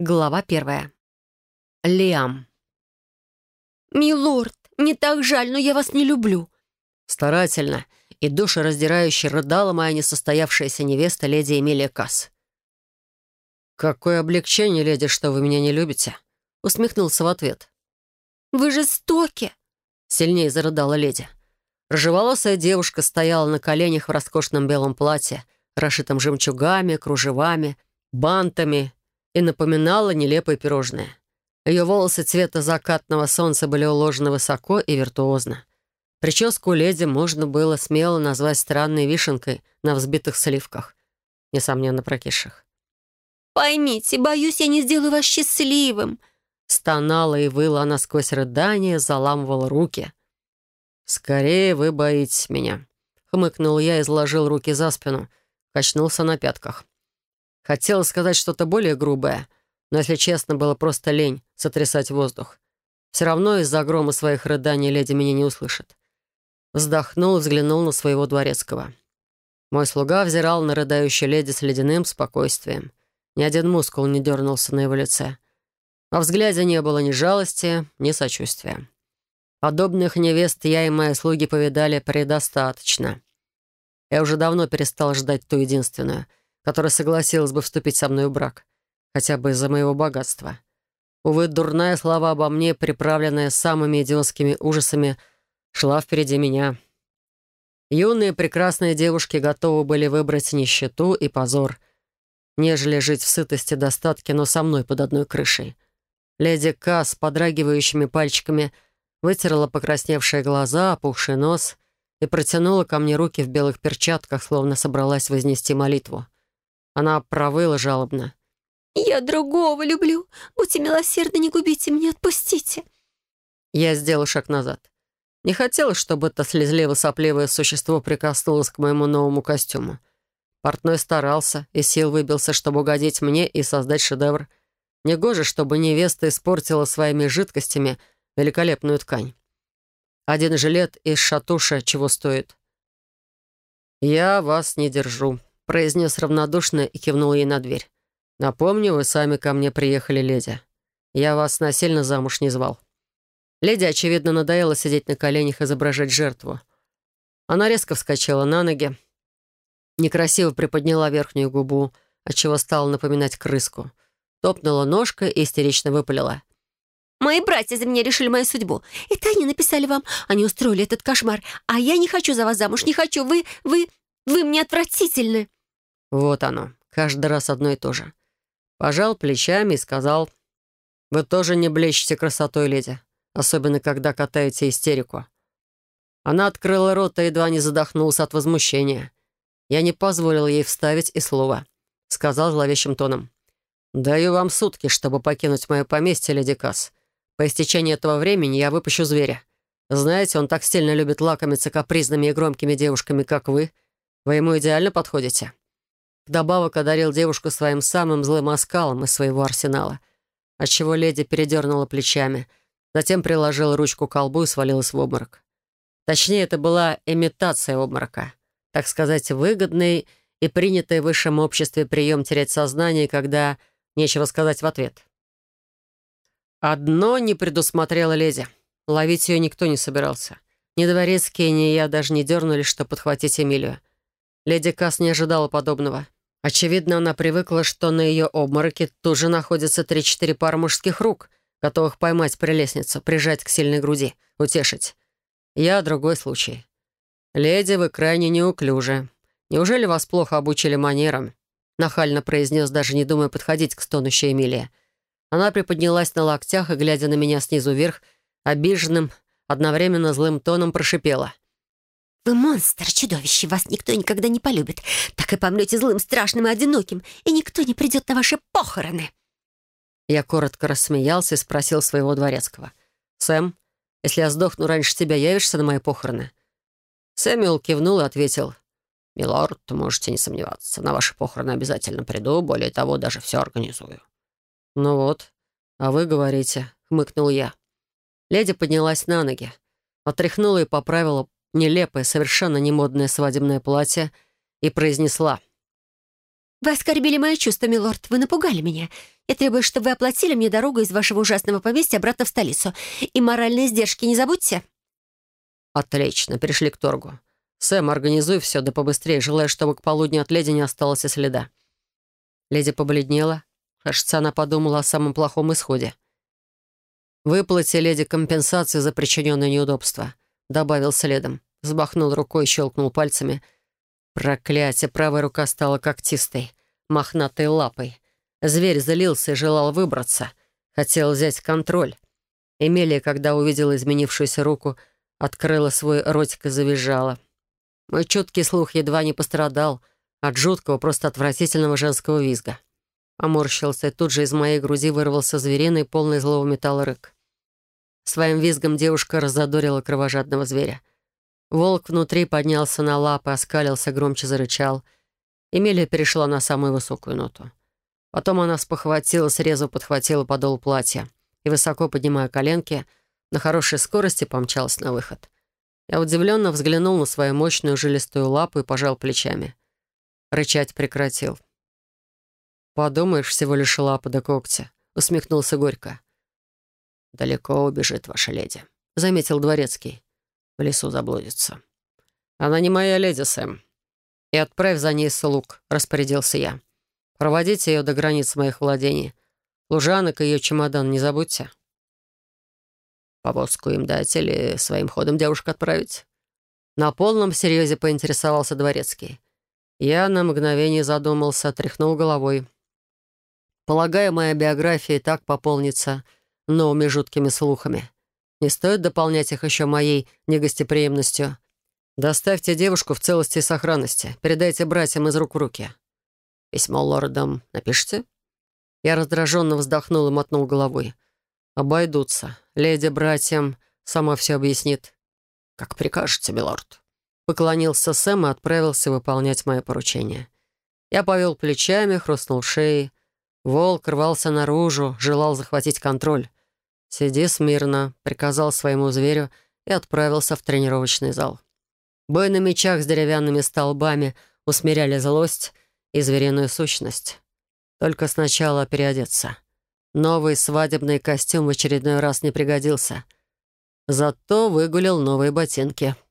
Глава первая. Лиам. «Милорд, мне так жаль, но я вас не люблю». Старательно и душераздирающе рыдала моя несостоявшаяся невеста леди Эмилия Касс. «Какое облегчение, леди, что вы меня не любите?» Усмехнулся в ответ. «Вы жестоки!» Сильнее зарыдала леди. Рыжеволосая девушка стояла на коленях в роскошном белом платье, расшитом жемчугами, кружевами, бантами и напоминала нелепое пирожное. Ее волосы цвета закатного солнца были уложены высоко и виртуозно. Прическу леди можно было смело назвать странной вишенкой на взбитых сливках, несомненно, прокисших. «Поймите, боюсь, я не сделаю вас счастливым», Стонала и выла она сквозь рыдание, заламывала руки. «Скорее вы боитесь меня», — хмыкнул я и изложил руки за спину, качнулся на пятках. Хотела сказать что-то более грубое, но, если честно, было просто лень сотрясать воздух. Все равно из-за грома своих рыданий леди меня не услышит. Вздохнул и взглянул на своего дворецкого. Мой слуга взирал на рыдающую леди с ледяным спокойствием. Ни один мускул не дернулся на его лице. Во взгляде не было ни жалости, ни сочувствия. Подобных невест я и мои слуги повидали предостаточно. Я уже давно перестал ждать ту единственную — которая согласилась бы вступить со мной в брак, хотя бы из-за моего богатства. Увы, дурная слава обо мне, приправленная самыми идиотскими ужасами, шла впереди меня. Юные прекрасные девушки готовы были выбрать нищету и позор, нежели жить в сытости достатке, но со мной под одной крышей. Леди К с подрагивающими пальчиками вытерла покрасневшие глаза, опухший нос и протянула ко мне руки в белых перчатках, словно собралась вознести молитву. Она провыла жалобно. «Я другого люблю. Будьте милосердны, не губите меня, отпустите». Я сделал шаг назад. Не хотелось, чтобы это слезливо-сопливое существо прикоснулось к моему новому костюму. Портной старался и сил выбился, чтобы угодить мне и создать шедевр. Негоже, чтобы невеста испортила своими жидкостями великолепную ткань. Один жилет из шатуша чего стоит. «Я вас не держу», произнес равнодушно и кивнул ей на дверь. «Напомню, вы сами ко мне приехали, леди. Я вас насильно замуж не звал». Леди, очевидно, надоело сидеть на коленях изображать жертву. Она резко вскочила на ноги, некрасиво приподняла верхнюю губу, отчего стала напоминать крыску. Топнула ножкой и истерично выпалила. «Мои братья за меня решили мою судьбу. Это они написали вам. Они устроили этот кошмар. А я не хочу за вас замуж, не хочу. Вы, вы, вы мне отвратительны!» Вот оно, каждый раз одно и то же. Пожал плечами и сказал, «Вы тоже не блещете красотой, леди, особенно когда катаете истерику». Она открыла рот и едва не задохнулся от возмущения. Я не позволил ей вставить и слова. Сказал зловещим тоном, «Даю вам сутки, чтобы покинуть мое поместье, леди Касс. По истечении этого времени я выпущу зверя. Знаете, он так сильно любит лакомиться капризными и громкими девушками, как вы. Вы ему идеально подходите». Вдобавок одарил девушку своим самым злым оскалом из своего арсенала, отчего леди передернула плечами, затем приложила ручку к колбу и свалилась в обморок. Точнее, это была имитация обморока. Так сказать, выгодный и принятый в высшем обществе прием терять сознание, когда нечего сказать в ответ. Одно не предусмотрела леди. Ловить ее никто не собирался. Ни дворецкие, ни я даже не дернулись, чтобы подхватить Эмилию. Леди Касс не ожидала подобного. Очевидно, она привыкла, что на ее обмороке тут же находятся три-четыре пары мужских рук, готовых поймать прелестницу, прижать к сильной груди, утешить. Я — другой случай. «Леди, вы крайне неуклюжи. Неужели вас плохо обучили манерам?» Нахально произнес, даже не думая подходить к стонущей Эмилии. Она приподнялась на локтях и, глядя на меня снизу вверх, обиженным, одновременно злым тоном прошипела — вы монстр, чудовище, вас никто никогда не полюбит. Так и помрете злым, страшным и одиноким, и никто не придет на ваши похороны». Я коротко рассмеялся и спросил своего дворецкого. «Сэм, если я сдохну раньше тебя, явишься на мои похороны?» Сэмюэл кивнул и ответил. «Милорд, можете не сомневаться. На ваши похороны обязательно приду. Более того, даже все организую». «Ну вот, а вы говорите», — хмыкнул я. Леди поднялась на ноги, отряхнула и поправила нелепое, совершенно немодное свадебное платье и произнесла. Вы оскорбили мои чувства, милорд. Вы напугали меня. Я требую, чтобы вы оплатили мне дорогу из вашего ужасного поместья обратно в столицу. И моральные издержки не забудьте». «Отлично, перешли к торгу. Сэм, организуй все, да побыстрее, желая, чтобы к полудню от леди не осталось и следа». Леди побледнела. Кажется, она подумала о самом плохом исходе. «Выплати леди компенсацию за причиненное неудобство», — добавил следом. Взбахнул рукой и щелкнул пальцами. Проклятие, правая рука стала когтистой, мохнатой лапой. Зверь залился и желал выбраться. Хотел взять контроль. Эмилия, когда увидела изменившуюся руку, открыла свой ротик и завизжала. Мой чуткий слух едва не пострадал от жуткого, просто отвратительного женского визга. Поморщился, и тут же из моей груди вырвался звериный, полный злого металла рык. Своим визгом девушка разодорила кровожадного зверя. Волк внутри поднялся на лапы, оскалился, громче зарычал. Эмилия перешла на самую высокую ноту. Потом она спохватилась, резво подхватила подол платья и, высоко поднимая коленки, на хорошей скорости помчалась на выход. Я удивленно взглянул на свою мощную жилистую лапу и пожал плечами. Рычать прекратил. «Подумаешь, всего лишь лапа до когтя», — усмехнулся горько. «Далеко убежит ваша леди», — заметил дворецкий. «В лесу заблудится». «Она не моя леди, Сэм. И отправь за ней слуг», — распорядился я. «Проводите ее до границ моих владений. Лужанок и ее чемодан не забудьте». «Повозку им дать или своим ходом девушку отправить?» На полном серьезе поинтересовался дворецкий. Я на мгновение задумался, тряхнул головой. Полагаю, моя биография и так пополнится новыми жуткими слухами. Не стоит дополнять их еще моей негостеприимностью. Доставьте девушку в целости и сохранности. Передайте братьям из рук в руки. Письмо лордам напишите?» Я раздраженно вздохнул и мотнул головой. «Обойдутся. Леди братьям сама все объяснит». «Как прикажете, милорд». Поклонился Сэм и отправился выполнять мое поручение. Я повел плечами, хрустнул шеей, Волк рвался наружу, желал захватить контроль. «Сиди смирно», — приказал своему зверю и отправился в тренировочный зал. Бой на мечах с деревянными столбами усмиряли злость и звериную сущность. Только сначала переодеться. Новый свадебный костюм в очередной раз не пригодился. Зато выгулил новые ботинки —